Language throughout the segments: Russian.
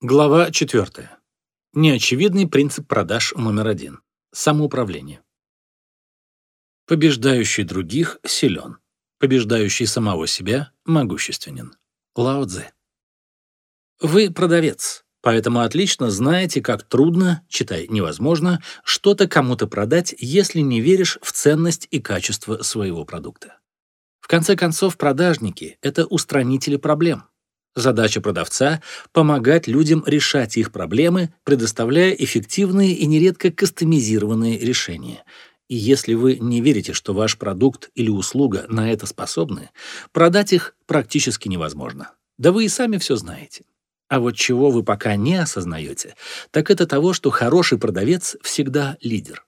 Глава 4. Неочевидный принцип продаж номер один. Самоуправление. Побеждающий других силен. Побеждающий самого себя могущественен. Лао Цзэ. Вы продавец, поэтому отлично знаете, как трудно, читай невозможно, что-то кому-то продать, если не веришь в ценность и качество своего продукта. В конце концов, продажники — это устранители проблем. Задача продавца – помогать людям решать их проблемы, предоставляя эффективные и нередко кастомизированные решения. И если вы не верите, что ваш продукт или услуга на это способны, продать их практически невозможно. Да вы и сами все знаете. А вот чего вы пока не осознаете, так это того, что хороший продавец всегда лидер.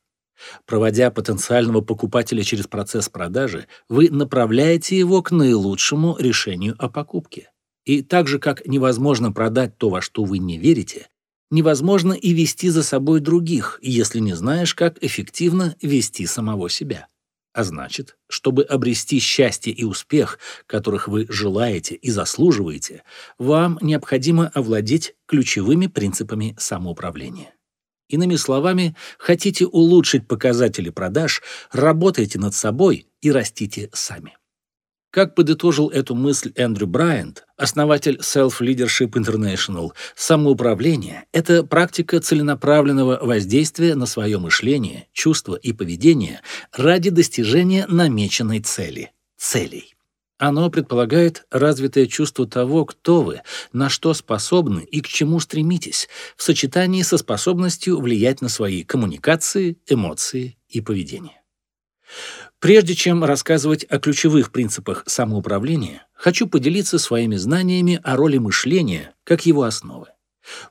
Проводя потенциального покупателя через процесс продажи, вы направляете его к наилучшему решению о покупке. И так же, как невозможно продать то, во что вы не верите, невозможно и вести за собой других, если не знаешь, как эффективно вести самого себя. А значит, чтобы обрести счастье и успех, которых вы желаете и заслуживаете, вам необходимо овладеть ключевыми принципами самоуправления. Иными словами, хотите улучшить показатели продаж, работайте над собой и растите сами. Как подытожил эту мысль Эндрю Брайант, основатель Self Leadership International, самоуправление – это практика целенаправленного воздействия на свое мышление, чувства и поведение ради достижения намеченной цели – целей. Оно предполагает развитое чувство того, кто вы, на что способны и к чему стремитесь, в сочетании со способностью влиять на свои коммуникации, эмоции и поведение. Прежде чем рассказывать о ключевых принципах самоуправления, хочу поделиться своими знаниями о роли мышления как его основы.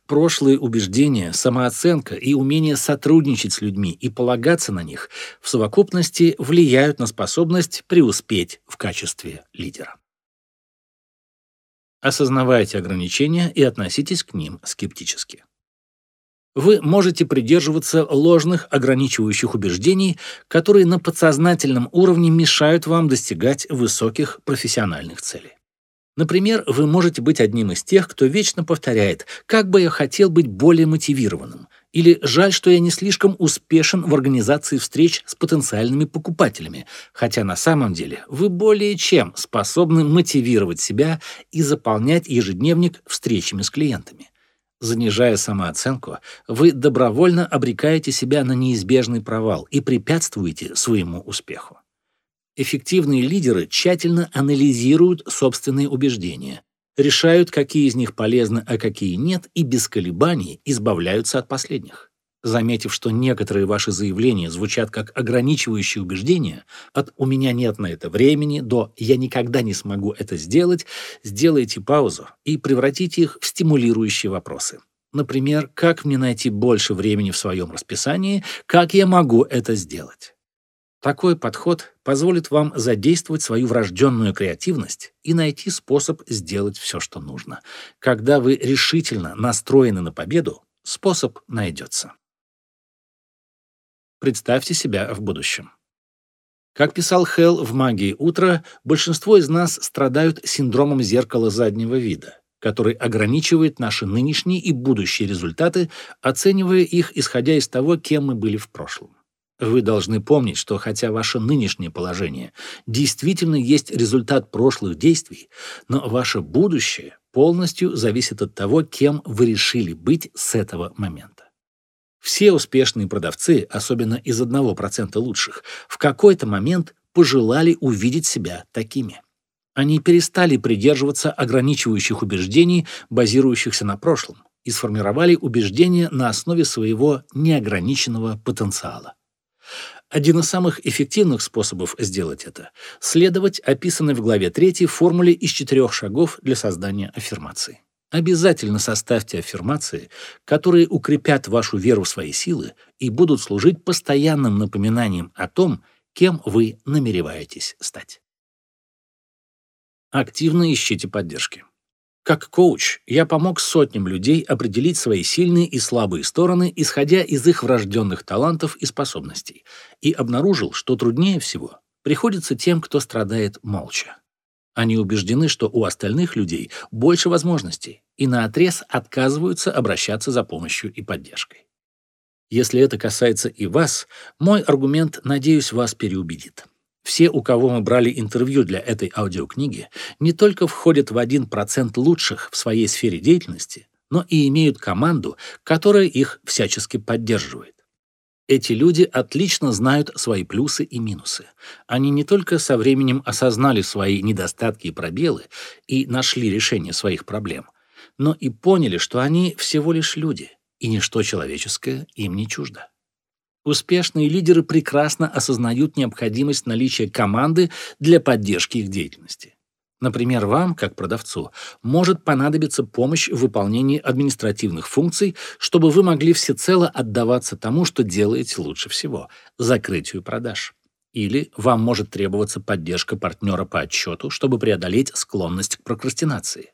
Прошлые убеждения, самооценка и умение сотрудничать с людьми и полагаться на них в совокупности влияют на способность преуспеть в качестве лидера. Осознавайте ограничения и относитесь к ним скептически вы можете придерживаться ложных ограничивающих убеждений, которые на подсознательном уровне мешают вам достигать высоких профессиональных целей. Например, вы можете быть одним из тех, кто вечно повторяет «как бы я хотел быть более мотивированным» или «жаль, что я не слишком успешен в организации встреч с потенциальными покупателями», хотя на самом деле вы более чем способны мотивировать себя и заполнять ежедневник встречами с клиентами. Занижая самооценку, вы добровольно обрекаете себя на неизбежный провал и препятствуете своему успеху. Эффективные лидеры тщательно анализируют собственные убеждения, решают, какие из них полезны, а какие нет, и без колебаний избавляются от последних. Заметив, что некоторые ваши заявления звучат как ограничивающие убеждения, от «у меня нет на это времени» до «я никогда не смогу это сделать», сделайте паузу и превратите их в стимулирующие вопросы. Например, как мне найти больше времени в своем расписании, как я могу это сделать? Такой подход позволит вам задействовать свою врожденную креативность и найти способ сделать все, что нужно. Когда вы решительно настроены на победу, способ найдется. Представьте себя в будущем. Как писал Хелл в «Магии утра», большинство из нас страдают синдромом зеркала заднего вида, который ограничивает наши нынешние и будущие результаты, оценивая их, исходя из того, кем мы были в прошлом. Вы должны помнить, что хотя ваше нынешнее положение действительно есть результат прошлых действий, но ваше будущее полностью зависит от того, кем вы решили быть с этого момента. Все успешные продавцы, особенно из 1% лучших, в какой-то момент пожелали увидеть себя такими. Они перестали придерживаться ограничивающих убеждений, базирующихся на прошлом, и сформировали убеждения на основе своего неограниченного потенциала. Один из самых эффективных способов сделать это – следовать описанной в главе 3 формуле из четырех шагов для создания аффирмации. Обязательно составьте аффирмации, которые укрепят вашу веру в свои силы и будут служить постоянным напоминанием о том, кем вы намереваетесь стать. Активно ищите поддержки. Как коуч я помог сотням людей определить свои сильные и слабые стороны, исходя из их врожденных талантов и способностей, и обнаружил, что труднее всего приходится тем, кто страдает молча. Они убеждены, что у остальных людей больше возможностей, и наотрез отказываются обращаться за помощью и поддержкой. Если это касается и вас, мой аргумент, надеюсь, вас переубедит. Все, у кого мы брали интервью для этой аудиокниги, не только входят в 1% лучших в своей сфере деятельности, но и имеют команду, которая их всячески поддерживает. Эти люди отлично знают свои плюсы и минусы. Они не только со временем осознали свои недостатки и пробелы и нашли решение своих проблем, но и поняли, что они всего лишь люди, и ничто человеческое им не чуждо. Успешные лидеры прекрасно осознают необходимость наличия команды для поддержки их деятельности. Например, вам, как продавцу, может понадобиться помощь в выполнении административных функций, чтобы вы могли всецело отдаваться тому, что делаете лучше всего – закрытию продаж. Или вам может требоваться поддержка партнера по отчету, чтобы преодолеть склонность к прокрастинации.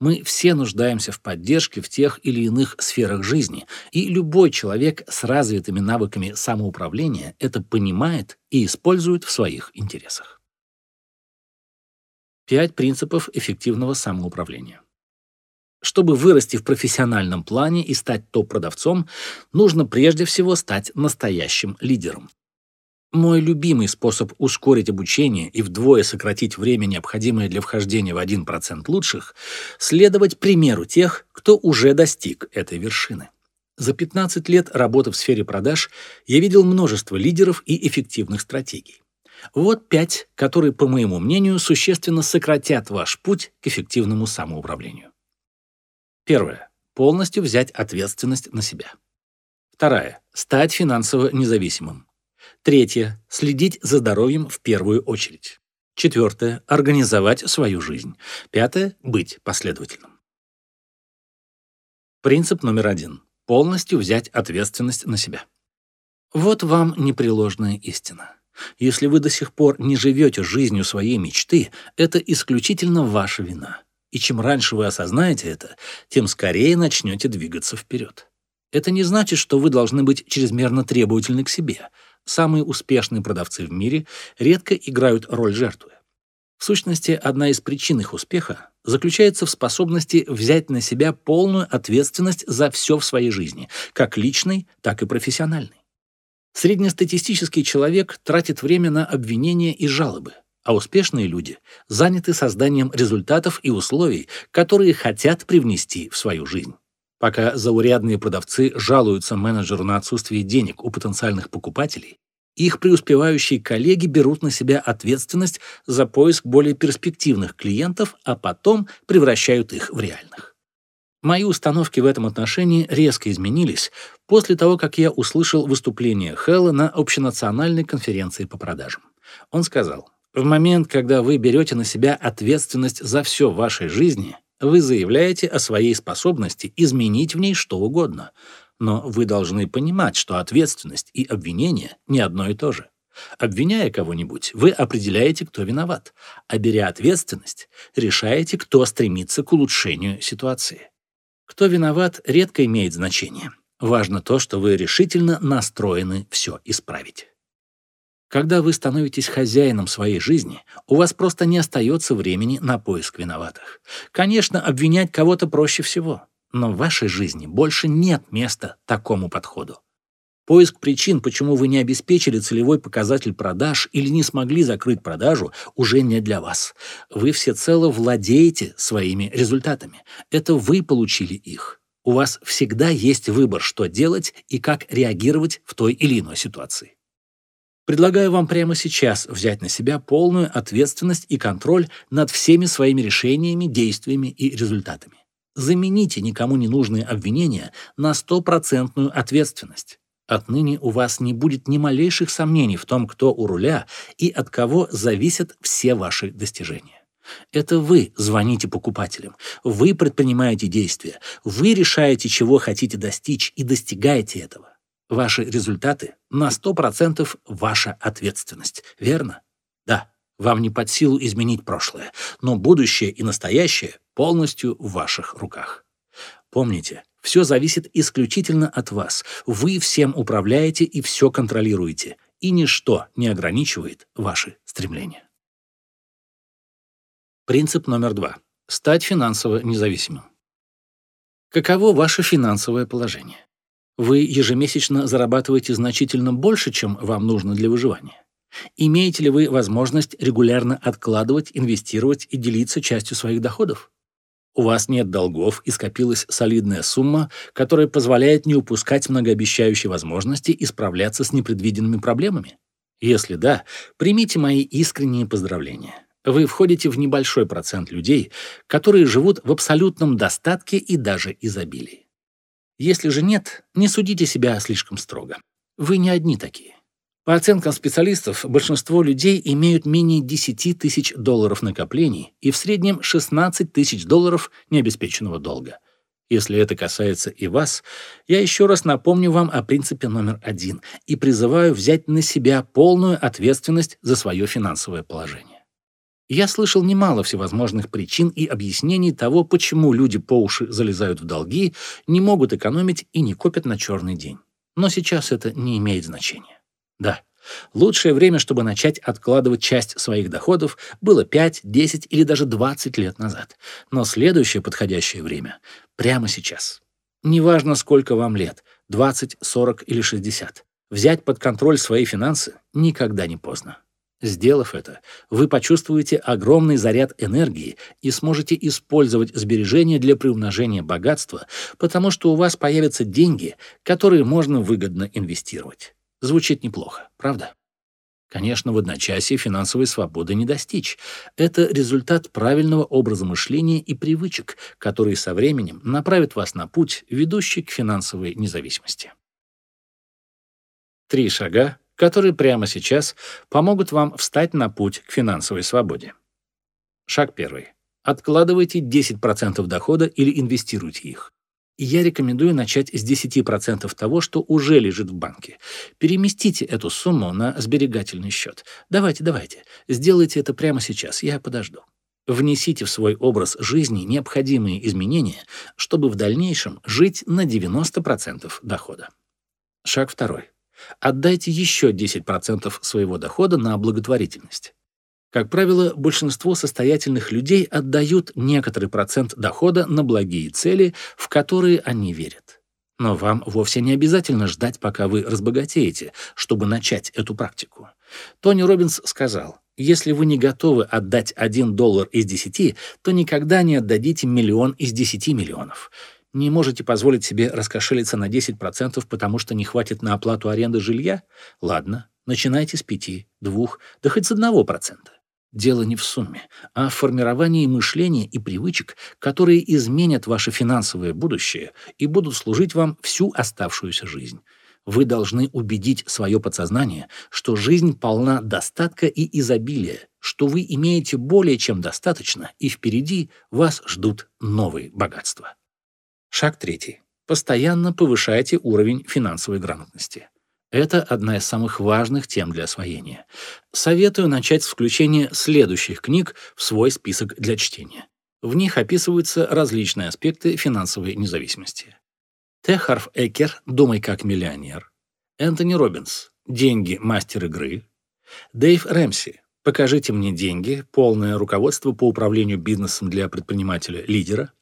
Мы все нуждаемся в поддержке в тех или иных сферах жизни, и любой человек с развитыми навыками самоуправления это понимает и использует в своих интересах. Пять принципов эффективного самоуправления. Чтобы вырасти в профессиональном плане и стать топ-продавцом, нужно прежде всего стать настоящим лидером. Мой любимый способ ускорить обучение и вдвое сократить время, необходимое для вхождения в 1% лучших, следовать примеру тех, кто уже достиг этой вершины. За 15 лет работы в сфере продаж я видел множество лидеров и эффективных стратегий. Вот пять, которые, по моему мнению, существенно сократят ваш путь к эффективному самоуправлению. Первое. Полностью взять ответственность на себя. Второе. Стать финансово независимым. Третье. Следить за здоровьем в первую очередь. Четвертое. Организовать свою жизнь. Пятое. Быть последовательным. Принцип номер один. Полностью взять ответственность на себя. Вот вам непреложная истина. Если вы до сих пор не живете жизнью своей мечты, это исключительно ваша вина. И чем раньше вы осознаете это, тем скорее начнете двигаться вперед. Это не значит, что вы должны быть чрезмерно требовательны к себе. Самые успешные продавцы в мире редко играют роль жертвы. В сущности, одна из причин их успеха заключается в способности взять на себя полную ответственность за все в своей жизни, как личной, так и профессиональной. Среднестатистический человек тратит время на обвинения и жалобы, а успешные люди заняты созданием результатов и условий, которые хотят привнести в свою жизнь. Пока заурядные продавцы жалуются менеджеру на отсутствие денег у потенциальных покупателей, их преуспевающие коллеги берут на себя ответственность за поиск более перспективных клиентов, а потом превращают их в реальных. Мои установки в этом отношении резко изменились после того, как я услышал выступление Хэлла на общенациональной конференции по продажам. Он сказал, «В момент, когда вы берете на себя ответственность за все в вашей жизни, вы заявляете о своей способности изменить в ней что угодно. Но вы должны понимать, что ответственность и обвинение не одно и то же. Обвиняя кого-нибудь, вы определяете, кто виноват, а беря ответственность, решаете, кто стремится к улучшению ситуации. Кто виноват, редко имеет значение. Важно то, что вы решительно настроены все исправить. Когда вы становитесь хозяином своей жизни, у вас просто не остается времени на поиск виноватых. Конечно, обвинять кого-то проще всего, но в вашей жизни больше нет места такому подходу. Поиск причин, почему вы не обеспечили целевой показатель продаж или не смогли закрыть продажу, уже не для вас. Вы всецело владеете своими результатами. Это вы получили их. У вас всегда есть выбор, что делать и как реагировать в той или иной ситуации. Предлагаю вам прямо сейчас взять на себя полную ответственность и контроль над всеми своими решениями, действиями и результатами. Замените никому не нужные обвинения на стопроцентную ответственность. Отныне у вас не будет ни малейших сомнений в том, кто у руля и от кого зависят все ваши достижения. Это вы звоните покупателям, вы предпринимаете действия, вы решаете, чего хотите достичь и достигаете этого. Ваши результаты на 100% ваша ответственность, верно? Да, вам не под силу изменить прошлое, но будущее и настоящее полностью в ваших руках. Помните, все зависит исключительно от вас. Вы всем управляете и все контролируете, и ничто не ограничивает ваши стремления. Принцип номер два. Стать финансово независимым. Каково ваше финансовое положение? Вы ежемесячно зарабатываете значительно больше, чем вам нужно для выживания? Имеете ли вы возможность регулярно откладывать, инвестировать и делиться частью своих доходов? У вас нет долгов и скопилась солидная сумма, которая позволяет не упускать многообещающие возможности и справляться с непредвиденными проблемами? Если да, примите мои искренние поздравления. Вы входите в небольшой процент людей, которые живут в абсолютном достатке и даже изобилии. Если же нет, не судите себя слишком строго. Вы не одни такие. По оценкам специалистов, большинство людей имеют менее 10 тысяч долларов накоплений и в среднем 16 тысяч долларов необеспеченного долга. Если это касается и вас, я еще раз напомню вам о принципе номер один и призываю взять на себя полную ответственность за свое финансовое положение. Я слышал немало всевозможных причин и объяснений того, почему люди по уши залезают в долги, не могут экономить и не копят на черный день. Но сейчас это не имеет значения. Да, лучшее время, чтобы начать откладывать часть своих доходов, было 5, 10 или даже 20 лет назад. Но следующее подходящее время — прямо сейчас. Неважно, сколько вам лет — 20, 40 или 60. Взять под контроль свои финансы никогда не поздно. Сделав это, вы почувствуете огромный заряд энергии и сможете использовать сбережения для приумножения богатства, потому что у вас появятся деньги, которые можно выгодно инвестировать. Звучит неплохо, правда? Конечно, в одночасье финансовой свободы не достичь. Это результат правильного образа мышления и привычек, которые со временем направят вас на путь, ведущий к финансовой независимости. Три шага, которые прямо сейчас помогут вам встать на путь к финансовой свободе. Шаг первый. Откладывайте 10% дохода или инвестируйте их я рекомендую начать с 10% того, что уже лежит в банке. Переместите эту сумму на сберегательный счет. Давайте, давайте. Сделайте это прямо сейчас, я подожду. Внесите в свой образ жизни необходимые изменения, чтобы в дальнейшем жить на 90% дохода. Шаг второй. Отдайте еще 10% своего дохода на благотворительность. Как правило, большинство состоятельных людей отдают некоторый процент дохода на благие цели, в которые они верят. Но вам вовсе не обязательно ждать, пока вы разбогатеете, чтобы начать эту практику. Тони Робинс сказал, если вы не готовы отдать 1 доллар из 10, то никогда не отдадите миллион из 10 миллионов. Не можете позволить себе раскошелиться на 10%, потому что не хватит на оплату аренды жилья? Ладно, начинайте с 5, 2, да хоть с 1%. Дело не в сумме, а в формировании мышления и привычек, которые изменят ваше финансовое будущее и будут служить вам всю оставшуюся жизнь. Вы должны убедить свое подсознание, что жизнь полна достатка и изобилия, что вы имеете более чем достаточно, и впереди вас ждут новые богатства. Шаг третий. Постоянно повышайте уровень финансовой грамотности. Это одна из самых важных тем для освоения. Советую начать с включения следующих книг в свой список для чтения. В них описываются различные аспекты финансовой независимости. Т. Харф Экер «Думай как миллионер», Энтони Робинс «Деньги. Мастер игры», Дэйв Рэмси «Покажите мне деньги. Полное руководство по управлению бизнесом для предпринимателя-лидера»,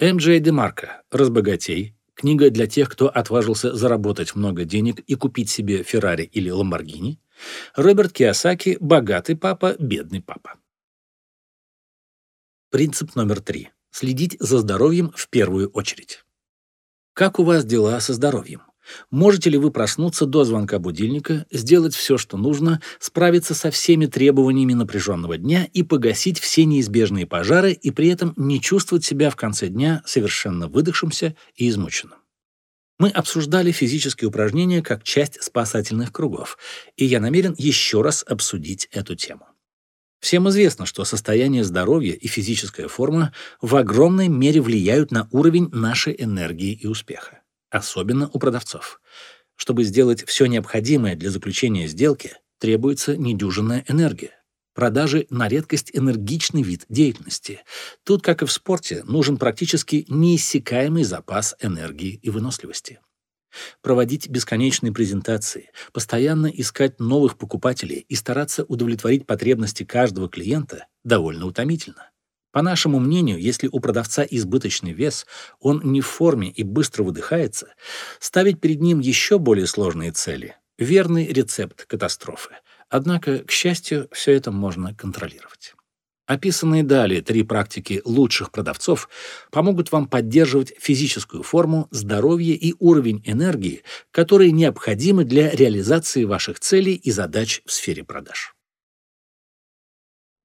М. Джей Демарко «Разбогатей. Книга для тех, кто отважился заработать много денег и купить себе Феррари или Ламборгини. Роберт Киосаки «Богатый папа, бедный папа». Принцип номер три. Следить за здоровьем в первую очередь. Как у вас дела со здоровьем? Можете ли вы проснуться до звонка будильника, сделать все, что нужно, справиться со всеми требованиями напряженного дня и погасить все неизбежные пожары и при этом не чувствовать себя в конце дня совершенно выдохшимся и измученным? Мы обсуждали физические упражнения как часть спасательных кругов, и я намерен еще раз обсудить эту тему. Всем известно, что состояние здоровья и физическая форма в огромной мере влияют на уровень нашей энергии и успеха особенно у продавцов. Чтобы сделать все необходимое для заключения сделки, требуется недюжинная энергия. Продажи на редкость энергичный вид деятельности. Тут, как и в спорте, нужен практически неиссякаемый запас энергии и выносливости. Проводить бесконечные презентации, постоянно искать новых покупателей и стараться удовлетворить потребности каждого клиента довольно утомительно. По нашему мнению, если у продавца избыточный вес, он не в форме и быстро выдыхается, ставить перед ним еще более сложные цели – верный рецепт катастрофы. Однако, к счастью, все это можно контролировать. Описанные далее три практики лучших продавцов помогут вам поддерживать физическую форму, здоровье и уровень энергии, которые необходимы для реализации ваших целей и задач в сфере продаж.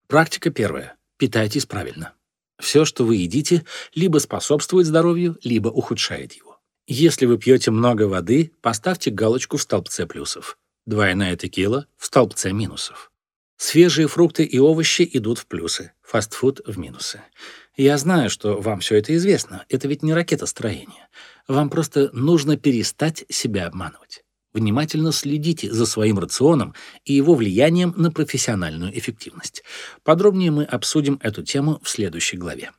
Практика первая. Питайтесь правильно. Все, что вы едите, либо способствует здоровью, либо ухудшает его. Если вы пьете много воды, поставьте галочку в столбце плюсов. Двойная текила в столбце минусов. Свежие фрукты и овощи идут в плюсы, фастфуд в минусы. Я знаю, что вам все это известно. Это ведь не ракетостроение. Вам просто нужно перестать себя обманывать. Внимательно следите за своим рационом и его влиянием на профессиональную эффективность. Подробнее мы обсудим эту тему в следующей главе.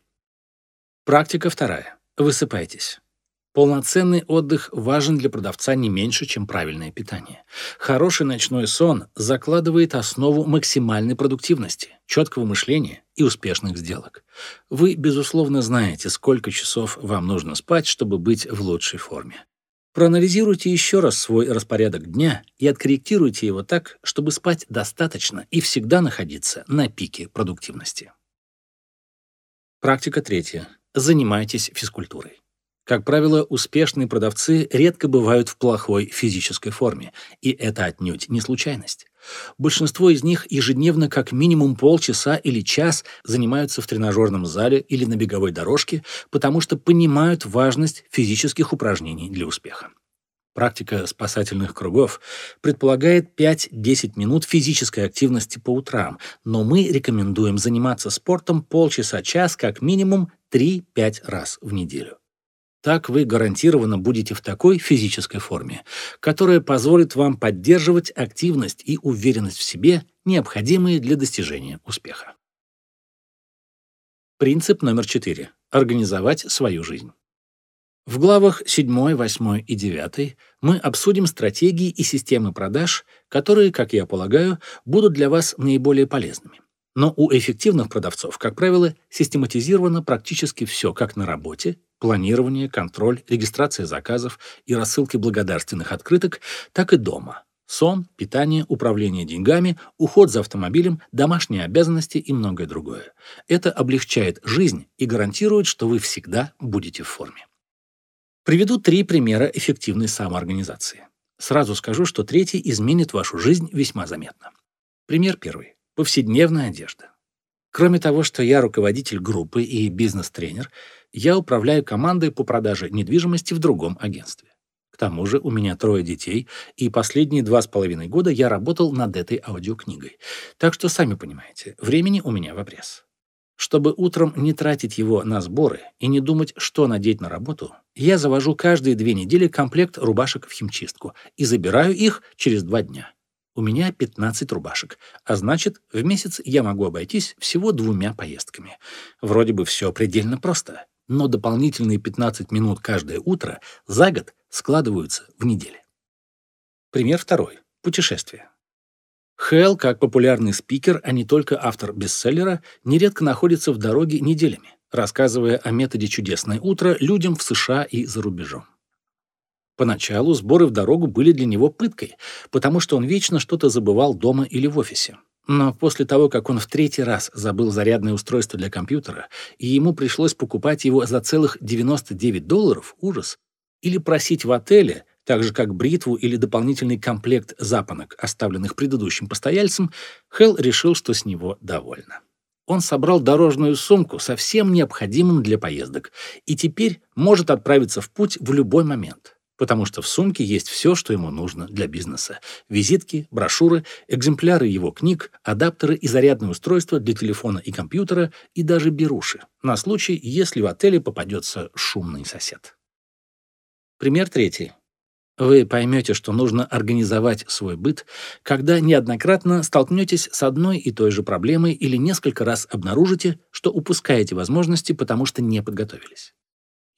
Практика вторая. Высыпайтесь. Полноценный отдых важен для продавца не меньше, чем правильное питание. Хороший ночной сон закладывает основу максимальной продуктивности, четкого мышления и успешных сделок. Вы, безусловно, знаете, сколько часов вам нужно спать, чтобы быть в лучшей форме. Проанализируйте еще раз свой распорядок дня и откорректируйте его так, чтобы спать достаточно и всегда находиться на пике продуктивности. Практика третья. Занимайтесь физкультурой. Как правило, успешные продавцы редко бывают в плохой физической форме, и это отнюдь не случайность. Большинство из них ежедневно как минимум полчаса или час занимаются в тренажерном зале или на беговой дорожке, потому что понимают важность физических упражнений для успеха. Практика спасательных кругов предполагает 5-10 минут физической активности по утрам, но мы рекомендуем заниматься спортом полчаса-час как минимум 3-5 раз в неделю. Так вы гарантированно будете в такой физической форме, которая позволит вам поддерживать активность и уверенность в себе, необходимые для достижения успеха. Принцип номер 4. Организовать свою жизнь. В главах 7, 8 и 9 мы обсудим стратегии и системы продаж, которые, как я полагаю, будут для вас наиболее полезными. Но у эффективных продавцов, как правило, систематизировано практически все как на работе, планирование, контроль, регистрация заказов и рассылки благодарственных открыток, так и дома. Сон, питание, управление деньгами, уход за автомобилем, домашние обязанности и многое другое. Это облегчает жизнь и гарантирует, что вы всегда будете в форме. Приведу три примера эффективной самоорганизации. Сразу скажу, что третий изменит вашу жизнь весьма заметно. Пример первый. Повседневная одежда. Кроме того, что я руководитель группы и бизнес-тренер, я управляю командой по продаже недвижимости в другом агентстве. К тому же у меня трое детей, и последние два с половиной года я работал над этой аудиокнигой. Так что, сами понимаете, времени у меня в обрез. Чтобы утром не тратить его на сборы и не думать, что надеть на работу, я завожу каждые две недели комплект рубашек в химчистку и забираю их через два дня. У меня 15 рубашек, а значит, в месяц я могу обойтись всего двумя поездками. Вроде бы все предельно просто но дополнительные 15 минут каждое утро за год складываются в недели. Пример второй. Путешествие. Хелл, как популярный спикер, а не только автор бестселлера, нередко находится в дороге неделями, рассказывая о методе «Чудесное утро» людям в США и за рубежом. Поначалу сборы в дорогу были для него пыткой, потому что он вечно что-то забывал дома или в офисе. Но после того, как он в третий раз забыл зарядное устройство для компьютера, и ему пришлось покупать его за целых 99 долларов, ужас, или просить в отеле, так же как бритву или дополнительный комплект запонок, оставленных предыдущим постояльцем, Хелл решил, что с него довольно. Он собрал дорожную сумку со всем необходимым для поездок и теперь может отправиться в путь в любой момент потому что в сумке есть все, что ему нужно для бизнеса. Визитки, брошюры, экземпляры его книг, адаптеры и зарядные устройства для телефона и компьютера, и даже беруши, на случай, если в отеле попадется шумный сосед. Пример третий. Вы поймете, что нужно организовать свой быт, когда неоднократно столкнетесь с одной и той же проблемой или несколько раз обнаружите, что упускаете возможности, потому что не подготовились.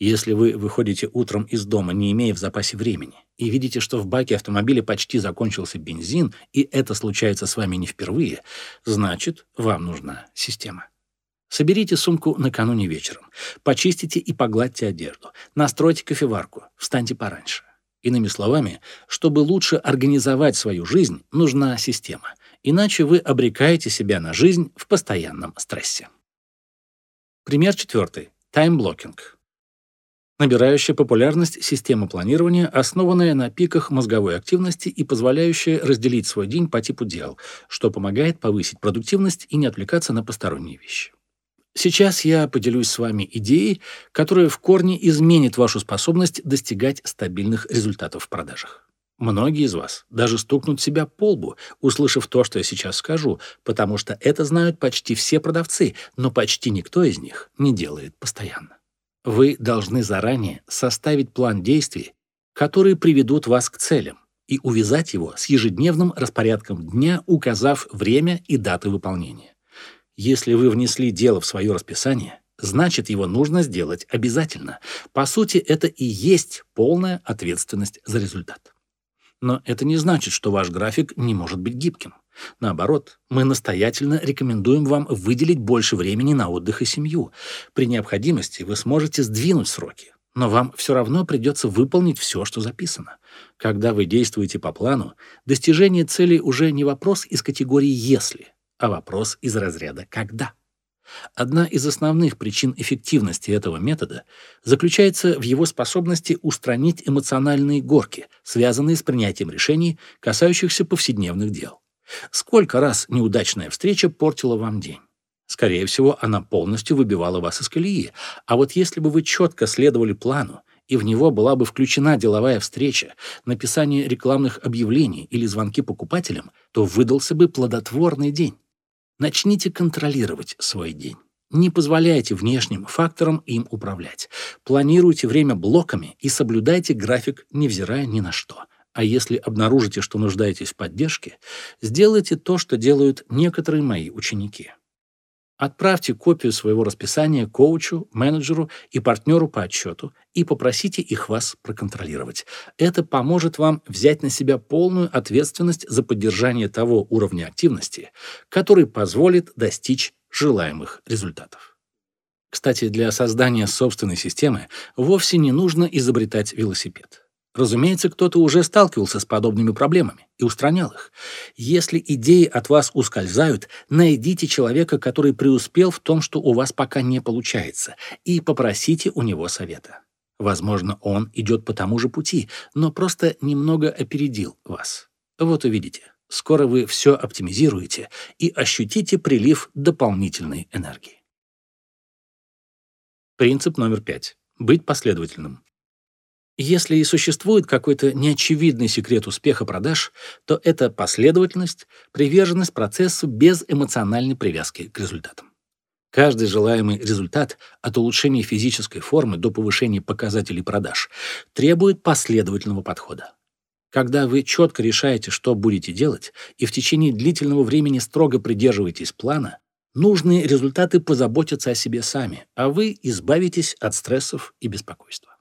Если вы выходите утром из дома, не имея в запасе времени, и видите, что в баке автомобиля почти закончился бензин, и это случается с вами не впервые, значит, вам нужна система. Соберите сумку накануне вечером, почистите и погладьте одежду, настройте кофеварку, встаньте пораньше. Иными словами, чтобы лучше организовать свою жизнь, нужна система. Иначе вы обрекаете себя на жизнь в постоянном стрессе. Пример четвертый. Таймблокинг. Набирающая популярность система планирования, основанная на пиках мозговой активности и позволяющая разделить свой день по типу дел, что помогает повысить продуктивность и не отвлекаться на посторонние вещи. Сейчас я поделюсь с вами идеей, которая в корне изменит вашу способность достигать стабильных результатов в продажах. Многие из вас даже стукнут себя по лбу, услышав то, что я сейчас скажу, потому что это знают почти все продавцы, но почти никто из них не делает постоянно. Вы должны заранее составить план действий, которые приведут вас к целям, и увязать его с ежедневным распорядком дня, указав время и даты выполнения. Если вы внесли дело в свое расписание, значит, его нужно сделать обязательно. По сути, это и есть полная ответственность за результат. Но это не значит, что ваш график не может быть гибким. Наоборот, мы настоятельно рекомендуем вам выделить больше времени на отдых и семью. При необходимости вы сможете сдвинуть сроки, но вам все равно придется выполнить все, что записано. Когда вы действуете по плану, достижение цели уже не вопрос из категории «если», а вопрос из разряда «когда». Одна из основных причин эффективности этого метода заключается в его способности устранить эмоциональные горки, связанные с принятием решений, касающихся повседневных дел. Сколько раз неудачная встреча портила вам день? Скорее всего, она полностью выбивала вас из колеи. А вот если бы вы четко следовали плану, и в него была бы включена деловая встреча, написание рекламных объявлений или звонки покупателям, то выдался бы плодотворный день. Начните контролировать свой день. Не позволяйте внешним факторам им управлять. Планируйте время блоками и соблюдайте график, невзирая ни на что. А если обнаружите, что нуждаетесь в поддержке, сделайте то, что делают некоторые мои ученики. Отправьте копию своего расписания коучу, менеджеру и партнеру по отчету и попросите их вас проконтролировать. Это поможет вам взять на себя полную ответственность за поддержание того уровня активности, который позволит достичь желаемых результатов. Кстати, для создания собственной системы вовсе не нужно изобретать велосипед. Разумеется, кто-то уже сталкивался с подобными проблемами и устранял их. Если идеи от вас ускользают, найдите человека, который преуспел в том, что у вас пока не получается, и попросите у него совета. Возможно, он идет по тому же пути, но просто немного опередил вас. Вот увидите. Скоро вы все оптимизируете и ощутите прилив дополнительной энергии. Принцип номер пять. Быть последовательным. Если и существует какой-то неочевидный секрет успеха продаж, то это последовательность, приверженность процессу без эмоциональной привязки к результатам. Каждый желаемый результат от улучшения физической формы до повышения показателей продаж требует последовательного подхода. Когда вы четко решаете, что будете делать, и в течение длительного времени строго придерживаетесь плана, нужные результаты позаботятся о себе сами, а вы избавитесь от стрессов и беспокойства.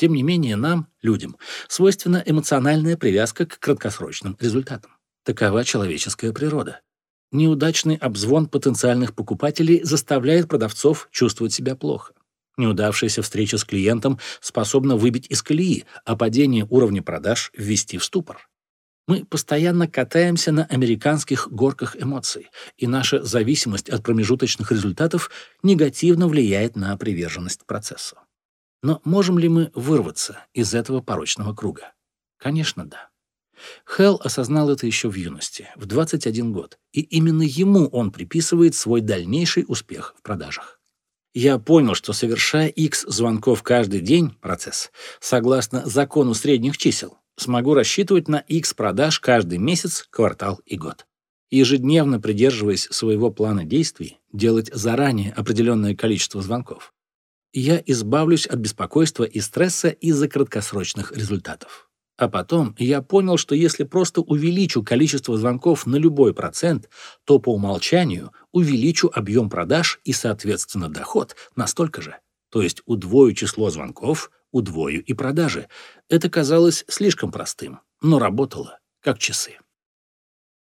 Тем не менее, нам, людям, свойственна эмоциональная привязка к краткосрочным результатам. Такова человеческая природа. Неудачный обзвон потенциальных покупателей заставляет продавцов чувствовать себя плохо. Неудавшаяся встреча с клиентом способна выбить из колеи, а падение уровня продаж ввести в ступор. Мы постоянно катаемся на американских горках эмоций, и наша зависимость от промежуточных результатов негативно влияет на приверженность процессу. Но можем ли мы вырваться из этого порочного круга? Конечно, да. Хелл осознал это еще в юности, в 21 год, и именно ему он приписывает свой дальнейший успех в продажах. Я понял, что совершая X звонков каждый день, процесс, согласно закону средних чисел, смогу рассчитывать на X продаж каждый месяц, квартал и год. Ежедневно придерживаясь своего плана действий, делать заранее определенное количество звонков, я избавлюсь от беспокойства и стресса из-за краткосрочных результатов. А потом я понял, что если просто увеличу количество звонков на любой процент, то по умолчанию увеличу объем продаж и, соответственно, доход настолько же. То есть удвою число звонков, удвою и продажи. Это казалось слишком простым, но работало как часы.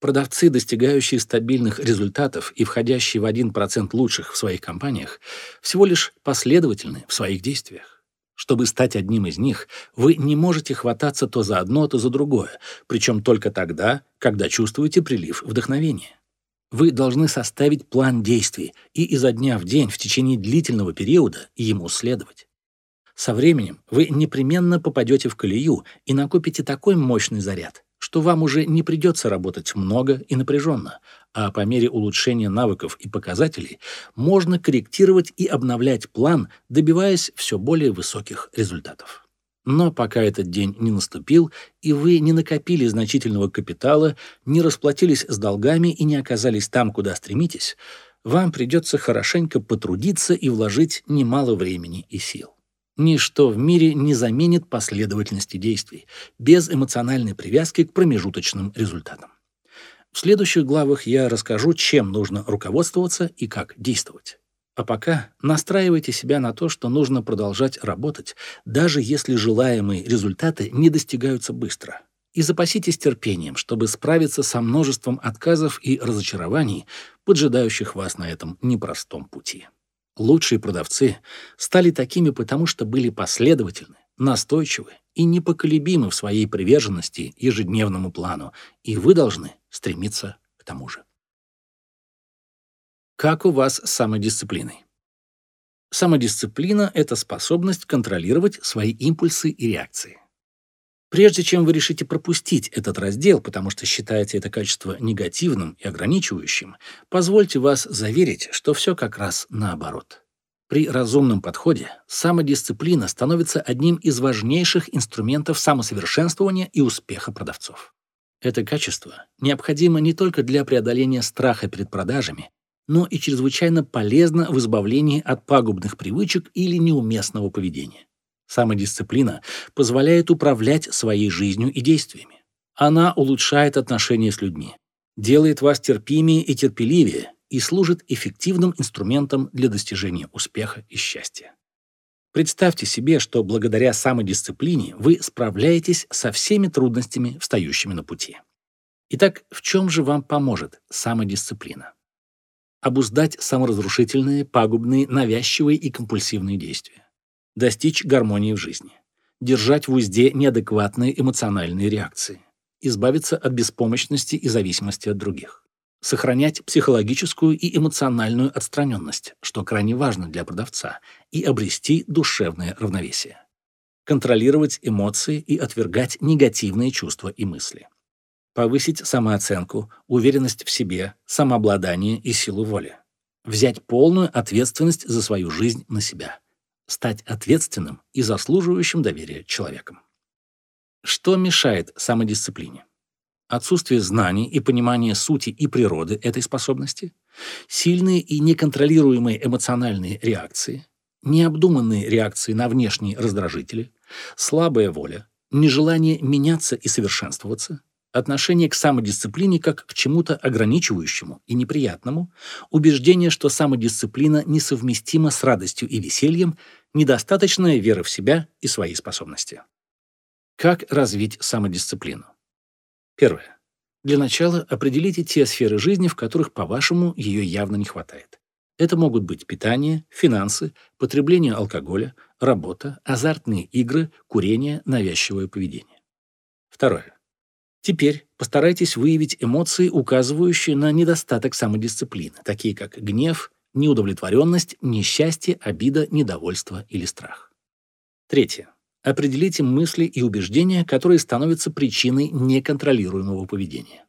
Продавцы, достигающие стабильных результатов и входящие в 1% лучших в своих компаниях, всего лишь последовательны в своих действиях. Чтобы стать одним из них, вы не можете хвататься то за одно, то за другое, причем только тогда, когда чувствуете прилив вдохновения. Вы должны составить план действий и изо дня в день в течение длительного периода ему следовать. Со временем вы непременно попадете в колею и накопите такой мощный заряд, что вам уже не придется работать много и напряженно, а по мере улучшения навыков и показателей можно корректировать и обновлять план, добиваясь все более высоких результатов. Но пока этот день не наступил, и вы не накопили значительного капитала, не расплатились с долгами и не оказались там, куда стремитесь, вам придется хорошенько потрудиться и вложить немало времени и сил. Ничто в мире не заменит последовательности действий, без эмоциональной привязки к промежуточным результатам. В следующих главах я расскажу, чем нужно руководствоваться и как действовать. А пока настраивайте себя на то, что нужно продолжать работать, даже если желаемые результаты не достигаются быстро. И запаситесь терпением, чтобы справиться со множеством отказов и разочарований, поджидающих вас на этом непростом пути. Лучшие продавцы стали такими потому, что были последовательны, настойчивы и непоколебимы в своей приверженности ежедневному плану, и вы должны стремиться к тому же. Как у вас с самодисциплиной? Самодисциплина — это способность контролировать свои импульсы и реакции. Прежде чем вы решите пропустить этот раздел, потому что считаете это качество негативным и ограничивающим, позвольте вас заверить, что все как раз наоборот. При разумном подходе самодисциплина становится одним из важнейших инструментов самосовершенствования и успеха продавцов. Это качество необходимо не только для преодоления страха перед продажами, но и чрезвычайно полезно в избавлении от пагубных привычек или неуместного поведения. Самодисциплина позволяет управлять своей жизнью и действиями. Она улучшает отношения с людьми, делает вас терпимее и терпеливее и служит эффективным инструментом для достижения успеха и счастья. Представьте себе, что благодаря самодисциплине вы справляетесь со всеми трудностями, встающими на пути. Итак, в чем же вам поможет самодисциплина? Обуздать саморазрушительные, пагубные, навязчивые и компульсивные действия достичь гармонии в жизни, держать в узде неадекватные эмоциональные реакции, избавиться от беспомощности и зависимости от других, сохранять психологическую и эмоциональную отстраненность, что крайне важно для продавца, и обрести душевное равновесие, контролировать эмоции и отвергать негативные чувства и мысли, повысить самооценку, уверенность в себе, самообладание и силу воли, взять полную ответственность за свою жизнь на себя – стать ответственным и заслуживающим доверия человеком. Что мешает самодисциплине? Отсутствие знаний и понимания сути и природы этой способности, сильные и неконтролируемые эмоциональные реакции, необдуманные реакции на внешние раздражители, слабая воля, нежелание меняться и совершенствоваться, отношение к самодисциплине как к чему-то ограничивающему и неприятному, убеждение, что самодисциплина несовместима с радостью и весельем, недостаточная вера в себя и свои способности. Как развить самодисциплину? Первое. Для начала определите те сферы жизни, в которых, по-вашему, ее явно не хватает. Это могут быть питание, финансы, потребление алкоголя, работа, азартные игры, курение, навязчивое поведение. Второе. Теперь постарайтесь выявить эмоции, указывающие на недостаток самодисциплины, такие как гнев, неудовлетворенность, несчастье, обида, недовольство или страх. Третье. Определите мысли и убеждения, которые становятся причиной неконтролируемого поведения.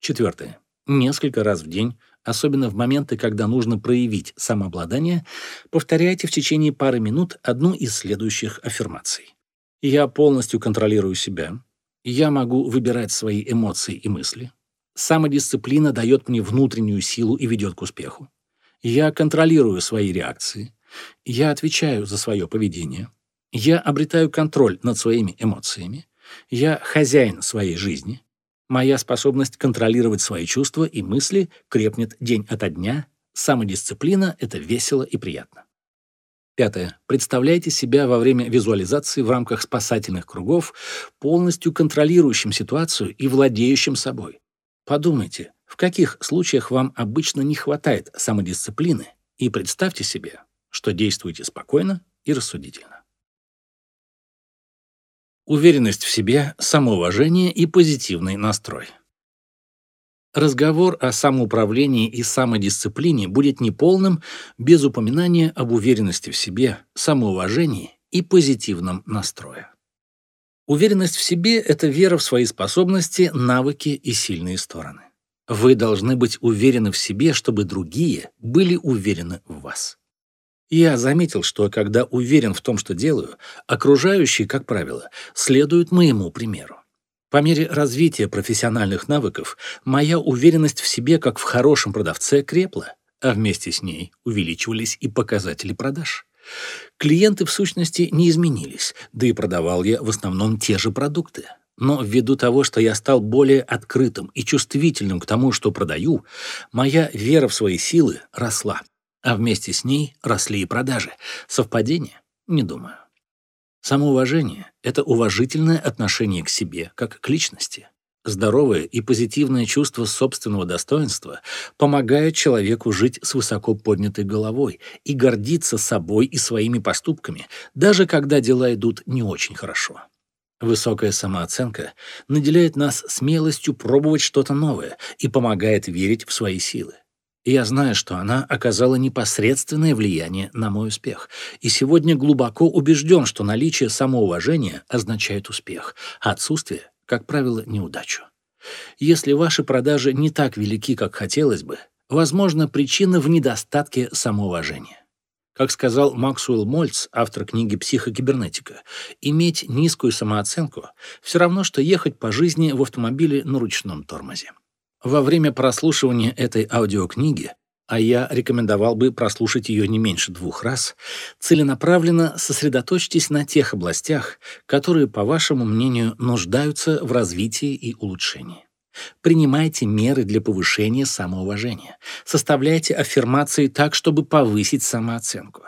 Четвертое. Несколько раз в день, особенно в моменты, когда нужно проявить самообладание, повторяйте в течение пары минут одну из следующих аффирмаций. «Я полностью контролирую себя. Я могу выбирать свои эмоции и мысли. Самодисциплина дает мне внутреннюю силу и ведет к успеху. Я контролирую свои реакции. Я отвечаю за свое поведение. Я обретаю контроль над своими эмоциями. Я хозяин своей жизни. Моя способность контролировать свои чувства и мысли крепнет день ото дня. Самодисциплина — это весело и приятно. Пятое. Представляйте себя во время визуализации в рамках спасательных кругов полностью контролирующим ситуацию и владеющим собой. Подумайте, в каких случаях вам обычно не хватает самодисциплины, и представьте себе, что действуете спокойно и рассудительно. Уверенность в себе, самоуважение и позитивный настрой. Разговор о самоуправлении и самодисциплине будет неполным без упоминания об уверенности в себе, самоуважении и позитивном настрое. Уверенность в себе – это вера в свои способности, навыки и сильные стороны. Вы должны быть уверены в себе, чтобы другие были уверены в вас. Я заметил, что когда уверен в том, что делаю, окружающие, как правило, следуют моему примеру. По мере развития профессиональных навыков моя уверенность в себе как в хорошем продавце крепла, а вместе с ней увеличивались и показатели продаж. Клиенты, в сущности, не изменились, да и продавал я в основном те же продукты. Но ввиду того, что я стал более открытым и чувствительным к тому, что продаю, моя вера в свои силы росла, а вместе с ней росли и продажи. Совпадение? Не думаю. Самоуважение — это уважительное отношение к себе, как к личности. Здоровое и позитивное чувство собственного достоинства помогает человеку жить с высоко поднятой головой и гордиться собой и своими поступками, даже когда дела идут не очень хорошо. Высокая самооценка наделяет нас смелостью пробовать что-то новое и помогает верить в свои силы я знаю, что она оказала непосредственное влияние на мой успех. И сегодня глубоко убежден, что наличие самоуважения означает успех, а отсутствие, как правило, неудачу. Если ваши продажи не так велики, как хотелось бы, возможно, причина в недостатке самоуважения. Как сказал Максуэлл Мольц, автор книги «Психокибернетика», иметь низкую самооценку все равно, что ехать по жизни в автомобиле на ручном тормозе. Во время прослушивания этой аудиокниги, а я рекомендовал бы прослушать ее не меньше двух раз, целенаправленно сосредоточьтесь на тех областях, которые, по вашему мнению, нуждаются в развитии и улучшении. Принимайте меры для повышения самоуважения. Составляйте аффирмации так, чтобы повысить самооценку.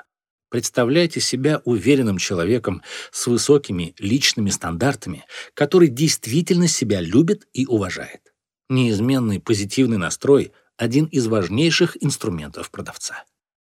Представляйте себя уверенным человеком с высокими личными стандартами, который действительно себя любит и уважает. Неизменный позитивный настрой – один из важнейших инструментов продавца.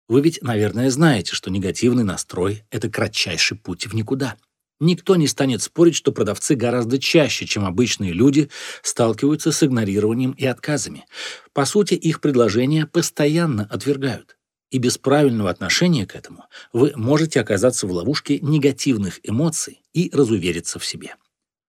Вы ведь, наверное, знаете, что негативный настрой – это кратчайший путь в никуда. Никто не станет спорить, что продавцы гораздо чаще, чем обычные люди, сталкиваются с игнорированием и отказами. По сути, их предложения постоянно отвергают. И без правильного отношения к этому вы можете оказаться в ловушке негативных эмоций и разувериться в себе.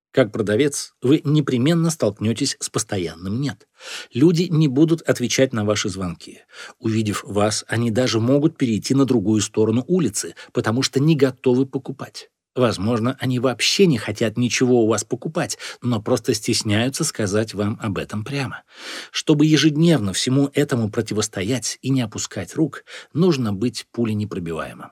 Как продавец, вы непременно столкнетесь с постоянным «нет». Люди не будут отвечать на ваши звонки. Увидев вас, они даже могут перейти на другую сторону улицы, потому что не готовы покупать. Возможно, они вообще не хотят ничего у вас покупать, но просто стесняются сказать вам об этом прямо. Чтобы ежедневно всему этому противостоять и не опускать рук, нужно быть пуленепробиваемым.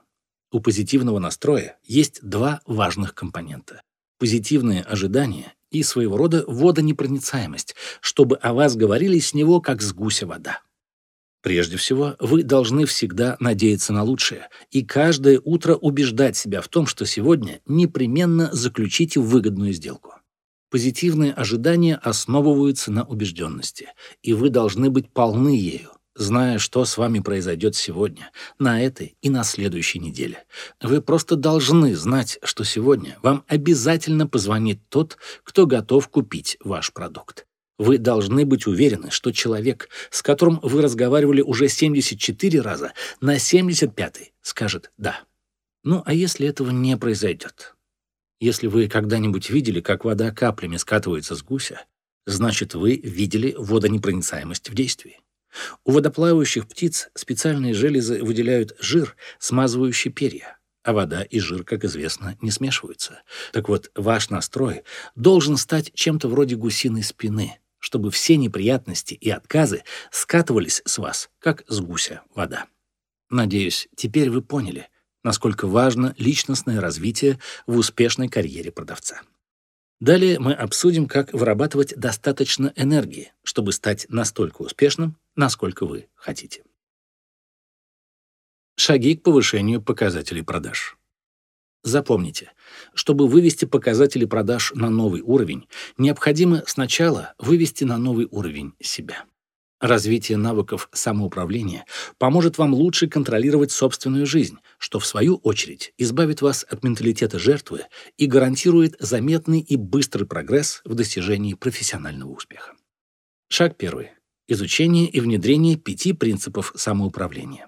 У позитивного настроя есть два важных компонента позитивные ожидания и своего рода водонепроницаемость, чтобы о вас говорили с него, как с гуся вода. Прежде всего, вы должны всегда надеяться на лучшее и каждое утро убеждать себя в том, что сегодня непременно заключите выгодную сделку. Позитивные ожидания основываются на убежденности, и вы должны быть полны ею, зная, что с вами произойдет сегодня, на этой и на следующей неделе. Вы просто должны знать, что сегодня вам обязательно позвонит тот, кто готов купить ваш продукт. Вы должны быть уверены, что человек, с которым вы разговаривали уже 74 раза, на 75-й скажет «да». Ну, а если этого не произойдет? Если вы когда-нибудь видели, как вода каплями скатывается с гуся, значит, вы видели водонепроницаемость в действии. У водоплавающих птиц специальные железы выделяют жир, смазывающий перья, а вода и жир, как известно, не смешиваются. Так вот, ваш настрой должен стать чем-то вроде гусиной спины, чтобы все неприятности и отказы скатывались с вас, как с гуся вода. Надеюсь, теперь вы поняли, насколько важно личностное развитие в успешной карьере продавца. Далее мы обсудим, как вырабатывать достаточно энергии, чтобы стать настолько успешным, насколько вы хотите. Шаги к повышению показателей продаж. Запомните, чтобы вывести показатели продаж на новый уровень, необходимо сначала вывести на новый уровень себя. Развитие навыков самоуправления поможет вам лучше контролировать собственную жизнь, что в свою очередь избавит вас от менталитета жертвы и гарантирует заметный и быстрый прогресс в достижении профессионального успеха. Шаг первый. Изучение и внедрение пяти принципов самоуправления.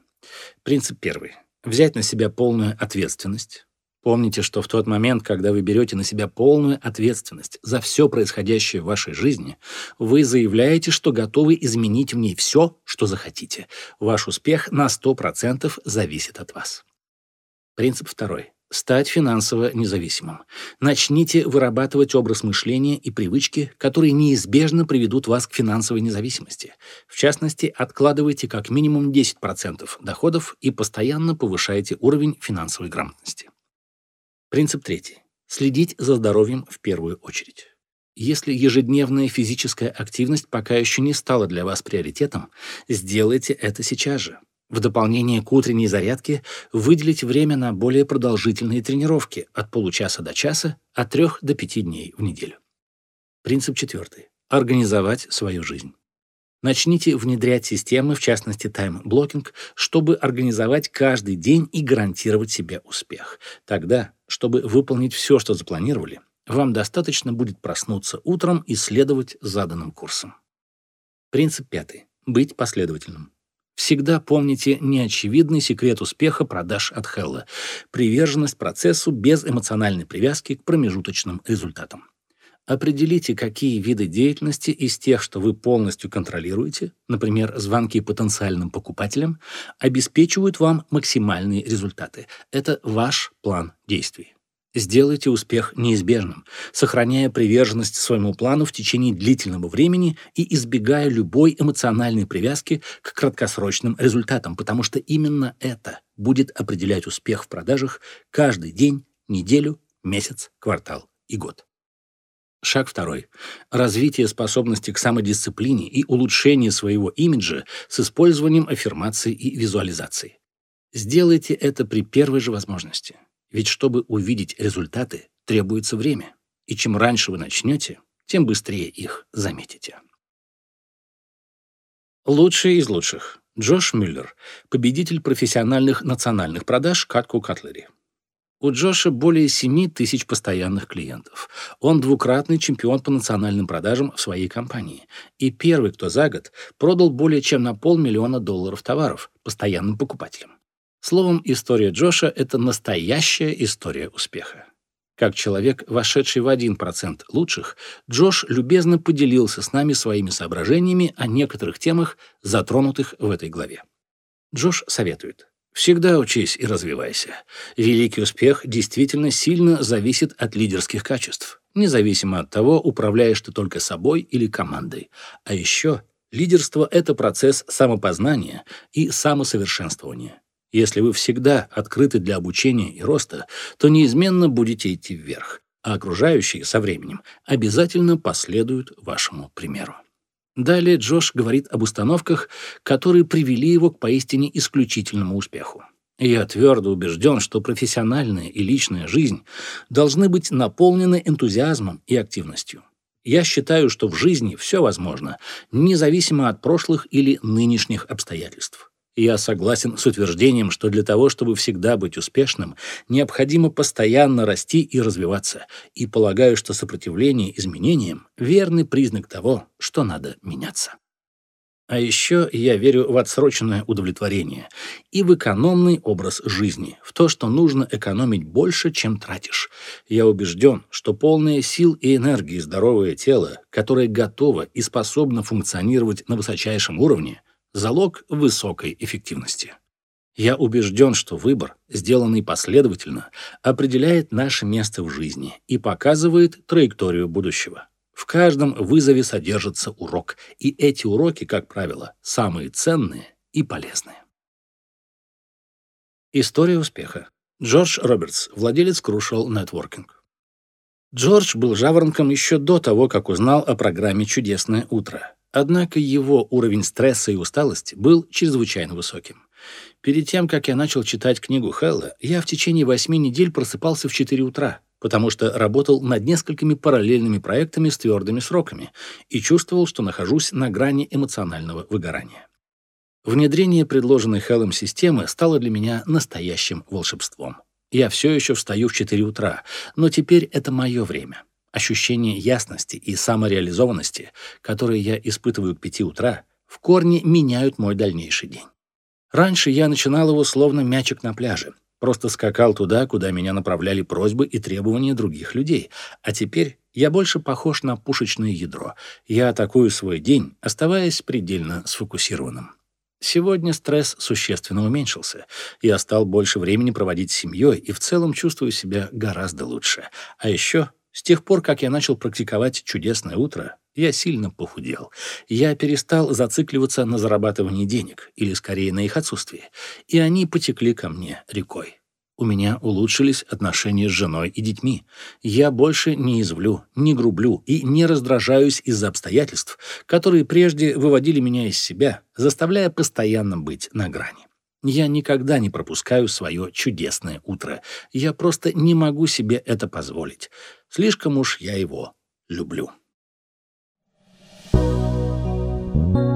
Принцип первый. Взять на себя полную ответственность, Помните, что в тот момент, когда вы берете на себя полную ответственность за все происходящее в вашей жизни, вы заявляете, что готовы изменить в ней все, что захотите. Ваш успех на 100% зависит от вас. Принцип второй. Стать финансово независимым. Начните вырабатывать образ мышления и привычки, которые неизбежно приведут вас к финансовой независимости. В частности, откладывайте как минимум 10% доходов и постоянно повышайте уровень финансовой грамотности. Принцип третий. Следить за здоровьем в первую очередь. Если ежедневная физическая активность пока еще не стала для вас приоритетом, сделайте это сейчас же. В дополнение к утренней зарядке выделить время на более продолжительные тренировки от получаса до часа, от 3 до 5 дней в неделю. Принцип четвертый. Организовать свою жизнь. Начните внедрять системы, в частности тайм-блокинг, чтобы организовать каждый день и гарантировать себе успех. Тогда, чтобы выполнить все, что запланировали, вам достаточно будет проснуться утром и следовать заданным курсам. Принцип пятый. Быть последовательным. Всегда помните неочевидный секрет успеха продаж от Хелла – приверженность процессу без эмоциональной привязки к промежуточным результатам. Определите, какие виды деятельности из тех, что вы полностью контролируете, например, звонки потенциальным покупателям, обеспечивают вам максимальные результаты. Это ваш план действий. Сделайте успех неизбежным, сохраняя приверженность своему плану в течение длительного времени и избегая любой эмоциональной привязки к краткосрочным результатам, потому что именно это будет определять успех в продажах каждый день, неделю, месяц, квартал и год. Шаг второй. Развитие способности к самодисциплине и улучшение своего имиджа с использованием аффирмации и визуализации. Сделайте это при первой же возможности. Ведь чтобы увидеть результаты, требуется время. И чем раньше вы начнете, тем быстрее их заметите. Лучший из лучших. Джош Мюллер, победитель профессиональных национальных продаж Катку Катлери. У Джоша более 7 тысяч постоянных клиентов. Он двукратный чемпион по национальным продажам в своей компании. И первый, кто за год продал более чем на полмиллиона долларов товаров постоянным покупателям. Словом, история Джоша — это настоящая история успеха. Как человек, вошедший в 1% лучших, Джош любезно поделился с нами своими соображениями о некоторых темах, затронутых в этой главе. Джош советует. Всегда учись и развивайся. Великий успех действительно сильно зависит от лидерских качеств, независимо от того, управляешь ты только собой или командой. А еще лидерство — это процесс самопознания и самосовершенствования. Если вы всегда открыты для обучения и роста, то неизменно будете идти вверх, а окружающие со временем обязательно последуют вашему примеру. Далее Джош говорит об установках, которые привели его к поистине исключительному успеху. Я твердо убежден, что профессиональная и личная жизнь должны быть наполнены энтузиазмом и активностью. Я считаю, что в жизни все возможно, независимо от прошлых или нынешних обстоятельств. Я согласен с утверждением, что для того, чтобы всегда быть успешным, необходимо постоянно расти и развиваться, и полагаю, что сопротивление изменениям – верный признак того, что надо меняться. А еще я верю в отсроченное удовлетворение и в экономный образ жизни, в то, что нужно экономить больше, чем тратишь. Я убежден, что полное сил и энергии здоровое тело, которое готово и способно функционировать на высочайшем уровне – залог высокой эффективности. Я убежден, что выбор, сделанный последовательно, определяет наше место в жизни и показывает траекторию будущего. В каждом вызове содержится урок, и эти уроки, как правило, самые ценные и полезные. История успеха. Джордж Робертс, владелец Crucial Networking. Джордж был жаворонком еще до того, как узнал о программе «Чудесное утро». Однако его уровень стресса и усталости был чрезвычайно высоким. Перед тем, как я начал читать книгу Хэлла, я в течение восьми недель просыпался в 4 утра, потому что работал над несколькими параллельными проектами с твердыми сроками и чувствовал, что нахожусь на грани эмоционального выгорания. Внедрение предложенной Хэллом системы стало для меня настоящим волшебством. Я все еще встаю в 4 утра, но теперь это мое время. Ощущение ясности и самореализованности, которые я испытываю к 5 утра, в корне меняют мой дальнейший день. Раньше я начинал его словно мячик на пляже. Просто скакал туда, куда меня направляли просьбы и требования других людей. А теперь я больше похож на пушечное ядро. Я атакую свой день, оставаясь предельно сфокусированным. Сегодня стресс существенно уменьшился. Я стал больше времени проводить с семьей и в целом чувствую себя гораздо лучше. А еще, с тех пор, как я начал практиковать чудесное утро, я сильно похудел. Я перестал зацикливаться на зарабатывании денег, или скорее на их отсутствии, и они потекли ко мне рекой. У меня улучшились отношения с женой и детьми. Я больше не извлю, не грублю и не раздражаюсь из-за обстоятельств, которые прежде выводили меня из себя, заставляя постоянно быть на грани. Я никогда не пропускаю свое чудесное утро. Я просто не могу себе это позволить. Слишком уж я его люблю. thank you